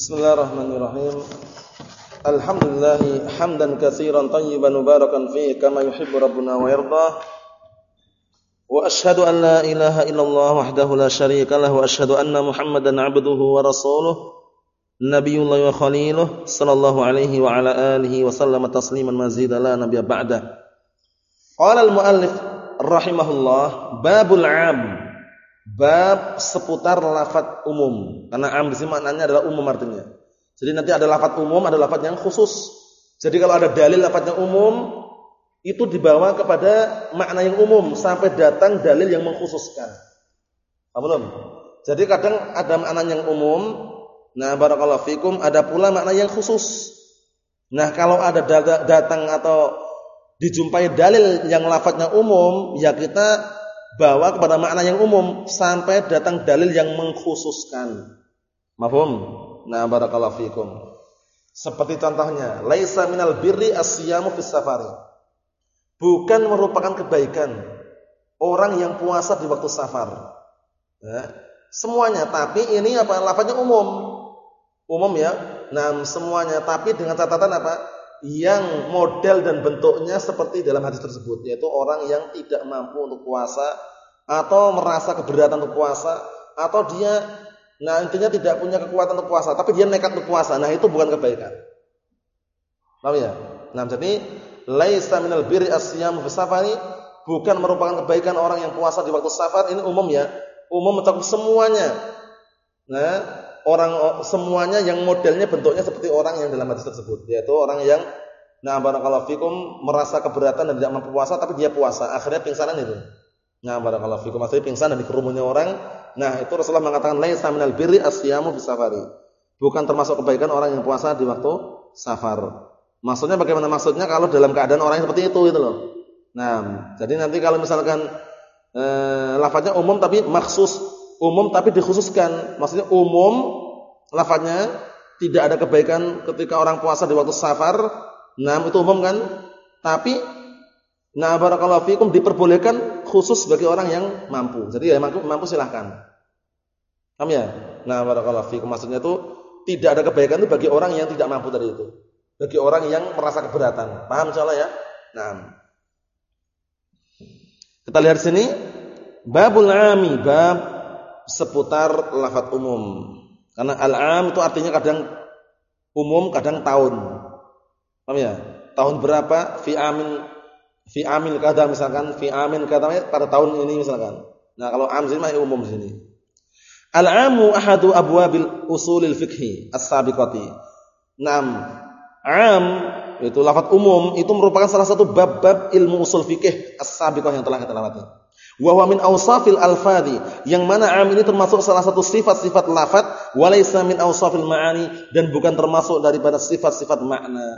Bismillahirrahmanirrahim. Alhamdulillah hamdan katsiran tayyiban mubarakan fihi kama yuhibbu rabbuna wa yardah. Wa ashhadu an la ilaha illallah wahdahu la syarika lahu wa ashhadu anna Muhammadan 'abduhu wa rasuluh. Nabiyullah wa khaliluh sallallahu alaihi wa ala alihi wa sallama tasliman mazida la nabiyya ba'da. Qala al-muallif rahimahullah babul 'am Bab seputar lafat umum. Karena am di sini maknanya adalah umum artinya. Jadi nanti ada lafat umum, ada lafat yang khusus. Jadi kalau ada dalil lafat yang umum, itu dibawa kepada makna yang umum sampai datang dalil yang mengkhususkan. Paham belum? Jadi kadang ada makna yang umum, nah barakallahu fikum, ada pula makna yang khusus. Nah, kalau ada datang atau dijumpai dalil yang lafadznya umum, ya kita bawa kepada makna yang umum sampai datang dalil yang mengkhususkan. Mafhum? Nah, barakallahu fikum. Seperti contohnya, laisa minal birri asyamu fis safari. Bukan merupakan kebaikan orang yang puasa di waktu safar. Ya. Semuanya, tapi ini apa? Lafaznya umum. Umum ya. Nah, semuanya, tapi dengan catatan apa? Yang model dan bentuknya seperti dalam hadis tersebut yaitu orang yang tidak mampu untuk puasa atau merasa keberatan untuk puasa atau dia nah intinya tidak punya kekuatan untuk puasa tapi dia nekat untuk puasa. Nah itu bukan kebaikan. Paham ya? Nah jadi laisa minal birri asyam fi bukan merupakan kebaikan orang yang puasa di waktu safar. Ini umum ya. Umum mencakup semuanya. Nah orang semuanya yang modelnya bentuknya seperti orang yang dalam hadis tersebut yaitu orang yang nah barakallahu fikum merasa keberatan dan tidak mampu puasa tapi dia puasa. Akhirnya pingsanan itu. Nah barakallahu fikum. Akhirnya pingsan dan dikerumunya orang. Nah itu Rasulullah mengatakan laisa minal birri asyamu bisafari. Bukan termasuk kebaikan orang yang puasa di waktu safar. Maksudnya bagaimana? Maksudnya kalau dalam keadaan orang yang seperti itu itu loh. Nah jadi nanti kalau misalkan eh, lafaznya umum tapi maksus umum tapi dikhususkan. Maksudnya umum lafadznya tidak ada kebaikan ketika orang puasa di waktu safar. Nah, itu umum kan? Tapi nah barakallahu fikum diperbolehkan khusus bagi orang yang mampu. Jadi ya mampu, mampu silahkan. Paham ya? Nah, barakallahu fikum maksudnya itu tidak ada kebaikan itu bagi orang yang tidak mampu dari itu. Bagi orang yang merasa keberatan. Paham insyaallah ya? Nah. Kita lihat sini babul ami bab seputar lafaz umum. Karena al-am itu artinya kadang umum, kadang tahun. Paham ya? Tahun berapa? Fi amin fi amin kada misalkan, fi amin kada pada tahun ini misalkan. Nah, kalau am sini mah umum sini. Al-amu ahadu abwabil usulil fikhi as-sabiqati. Naam. Am itu lafaz umum itu merupakan salah satu bab-bab ilmu usul fikih as-sabiqah yang telah kita lewati. Wa huwa min awsafil alfadhi, yang mana am ini termasuk salah satu sifat-sifat lafaz, walaysa min awsafil ma'ani dan bukan termasuk daripada sifat-sifat makna.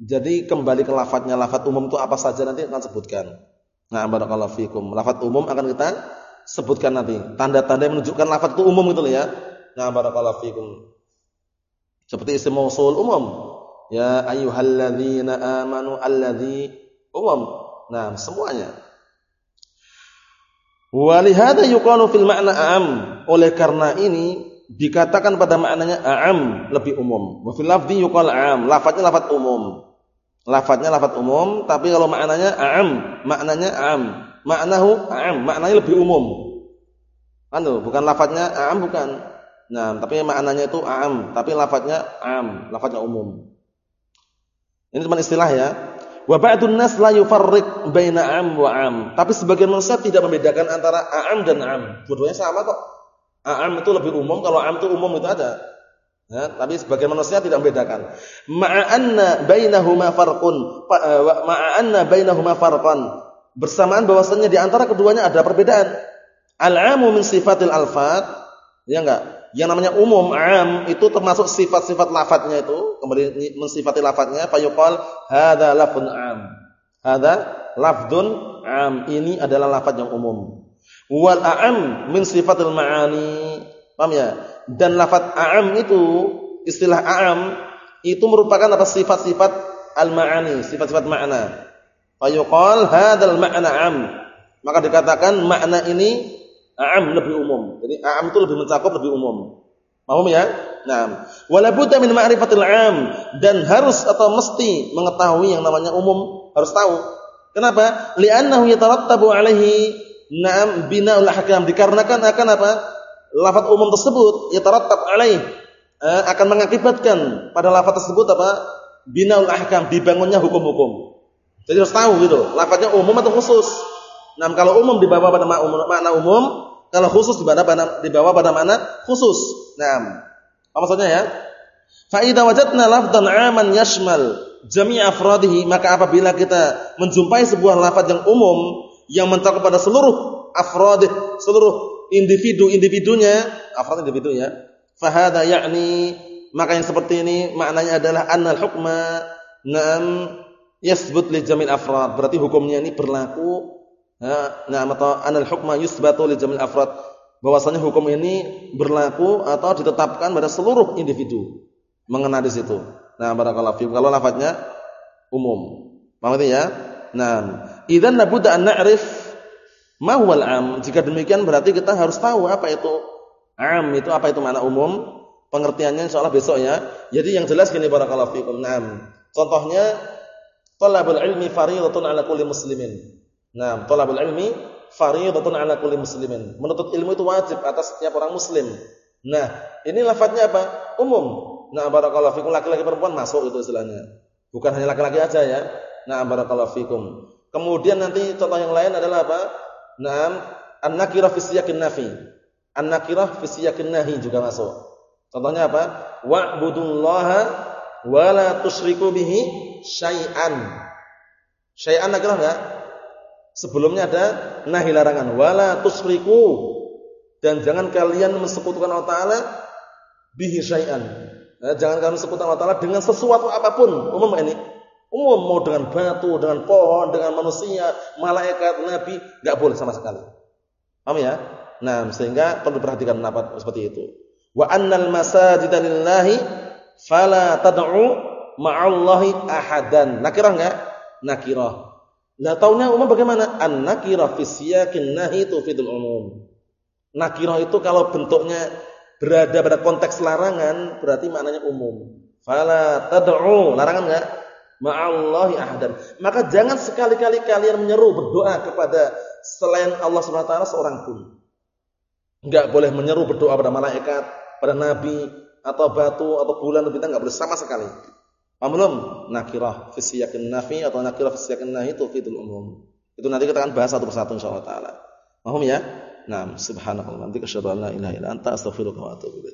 Jadi kembali ke lafadznya, lafaz umum itu apa saja nanti akan sebutkan. Nah, barakallahu fikum. Lafaz umum akan kita sebutkan nanti. Tanda-tanda yang menunjukkan lafaz itu umum itu ya. Nah, barakallahu fikum. Seperti isim mausul umum. Ya ayyuhalladzina amanu alladzi umum. Nah, semuanya. Walihada yuqalu fil makna am. Oleh karena ini dikatakan pada maknanya am lebih umum. Wa fil lafzi yuqal am. Lafadznya lafadz umum. Lafadznya lafadz umum, tapi kalau maknanya am, maknanya am. Maknahu am, maknanya lebih umum. Anu, bukan lafadznya am bukan. Nah, tapi maknanya itu am, tapi lafadznya am, lafadznya umum. Ini cuma istilah ya. Wa ba'dun nas la yufarriq baina am wa am. Tapi sebagian manusia tidak membedakan antara am dan am. Dua-duanya sama kok. Am itu lebih umum, kalau am itu umum itu ada. Ya, tapi sebagian manusia tidak membedakan. Ma'anna bainahuma farqun. Eh, ma'anna bainahuma farqan. Bersamaan bahwasanya di antara keduanya ada perbedaan. Al-amu min sifatil alfat. Ya enggak? yang namanya umum am itu termasuk sifat-sifat lafadznya itu kemudian mensifati lafadznya fayuqal hadza lafdun am. Hadza lafdun am. Ini adalah lafaz yang umum. Wal am min sifatil ma'ani. Paham ya? Dan lafaz am itu istilah am itu merupakan apa sifat-sifat al-ma'ani sifat-sifat makna. Fayuqal hadzal ma'na am. Maka dikatakan makna ini Am lebih umum. Jadi am itu lebih mencakup lebih umum. Paham ya? Nah, wala min ma'rifatil 'am dan harus atau mesti mengetahui yang namanya umum, harus tahu. Kenapa? Li'annahu yatarattabu 'alaihi na'am bina'ul ahkam dikarenakan akan apa? Lafaz umum tersebut yatarattab 'alaihi eh, akan mengakibatkan pada lafaz tersebut apa? Bina'ul ahkam dibangunnya hukum-hukum. Jadi harus tahu gitu, lafaznya umum atau khusus. Nah, kalau umum dibawa pada makna umum, kalau khusus dibawa pada dibawa pada mana? Khusus. Nah, apa maksudnya ya? Fa idza wajadna lafdhan 'aman yashmal jami' afradihi, maka apabila kita menjumpai sebuah lafaz yang umum yang mencakup pada seluruh afradih, seluruh individu-individunya, afrad individu ya. Fa hadza ya'ni maka yang seperti ini maknanya adalah annal hukma na'am yasbut li jamil afrad. Berarti hukumnya ini berlaku nah atau anal hukma yusbatu li jamil afrad bahwasanya hukum ini berlaku atau ditetapkan pada seluruh individu mengenai di situ. Nah, barakallahu fiikum. Kalau lafadznya umum. Paham ya? Nah, idzan labudda an na'rif ma huwal am. Jika demikian berarti kita harus tahu apa itu am itu apa itu makna umum. Pengertiannya insyaallah besok ya. Jadi yang jelas gini barakallahu fiikum. Nah, contohnya talabul ilmi fardhatun ala kulli muslimin. Nah, thalabul ilmi fardhatun 'ala kulli muslimin. Menuntut ilmu itu wajib atas setiap orang muslim. Nah, ini lafadznya apa? Umum. Nah, barakallahu fikum laki-laki perempuan masuk itu istilahnya. Bukan hanya laki-laki aja ya. Nah, barakallahu fikum. Kemudian nanti contoh yang lain adalah apa? Nah, an-nakirah fi siyaqin nafi. An-nakirah fi siyaqin nahi juga masuk. Contohnya apa? Wa'budullaha wa la tusyriku bihi syai'an. Syai'an nakirah enggak? Sebelumnya ada nahi larangan wala tusriku dan jangan kalian mensekutukan Allah taala bihi syai'an. Nah, jangan kalian mensekutukan Allah taala dengan sesuatu apa pun. Umum ini. Umum mau dengan batu, dengan pohon, dengan manusia, malaikat, nabi, enggak boleh sama sekali. Paham ya? Nah, sehingga perlu perhatikan pendapat seperti itu. Wa annal masajida lillahi fala tad'u ma'allahi ahadan. Nakirah enggak? Nakirah. Nah, taunya umum bagaimana? An-nakirah fi siyaqin nahi tufidul umum. Nakirah itu kalau bentuknya berada pada konteks larangan berarti maknanya umum. Fala tad'u, larangan enggak? Ma'allahi ahadan. Maka jangan sekali-kali kalian menyeru berdoa kepada selain Allah Subhanahu wa taala seorang pun. Enggak boleh menyeru berdoa pada malaikat, pada nabi atau batu atau bulan atau bintang enggak boleh sama sekali. Paham belum? Nakirah fi nafi atau nakirah fi nahi tufidul umum. Itu nanti kita akan bahas satu persatu insyaallah taala. Paham ya? Nah, subhanallah. Nanti kesyhadu an la ilaha illa anta astaghfiruka wa atubu.